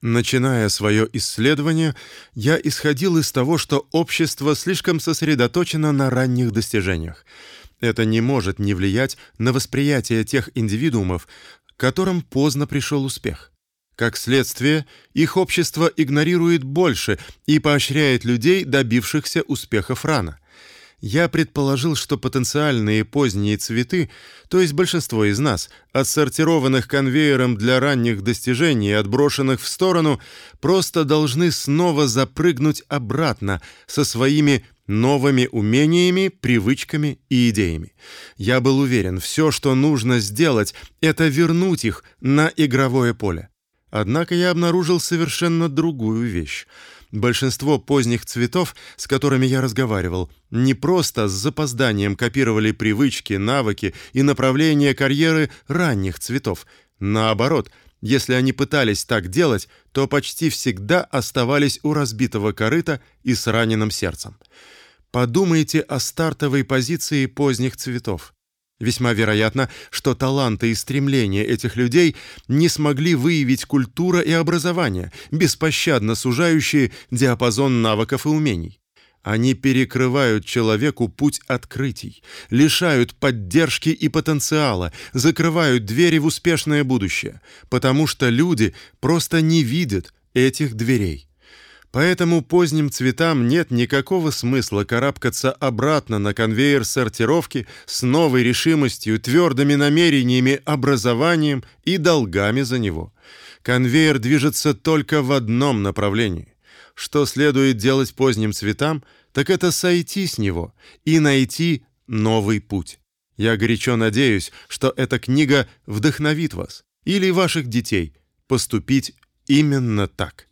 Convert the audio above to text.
Начиная свое исследование, я исходил из того, что общество слишком сосредоточено на ранних достижениях. Это не может не влиять на восприятие тех индивидуумов, которым поздно пришел успех. Как следствие, их общество игнорирует больше и поощряет людей, добившихся успехов рано я предположил, что потенциальные поздние цветы, то есть большинство из нас, отсортированных конвейером для ранних достижений и отброшенных в сторону, просто должны снова запрыгнуть обратно со своими новыми умениями, привычками и идеями. Я был уверен, все, что нужно сделать, это вернуть их на игровое поле. Однако я обнаружил совершенно другую вещь большинство поздних цветов, с которыми я разговаривал, не просто с запозданием копировали привычки, навыки и направления карьеры ранних цветов. Наоборот, если они пытались так делать, то почти всегда оставались у разбитого корыта и с раненым сердцем. Подумайте о стартовой позиции поздних цветов. Весьма вероятно, что таланты и стремления этих людей не смогли выявить культура и образование, беспощадно сужающие диапазон навыков и умений. Они перекрывают человеку путь открытий, лишают поддержки и потенциала, закрывают двери в успешное будущее, потому что люди просто не видят этих дверей. Поэтому поздним цветам нет никакого смысла карабкаться обратно на конвейер сортировки с новой решимостью, твердыми намерениями, образованием и долгами за него. Конвейер движется только в одном направлении. Что следует делать поздним цветам, так это сойти с него и найти новый путь. Я горячо надеюсь, что эта книга вдохновит вас или ваших детей поступить именно так.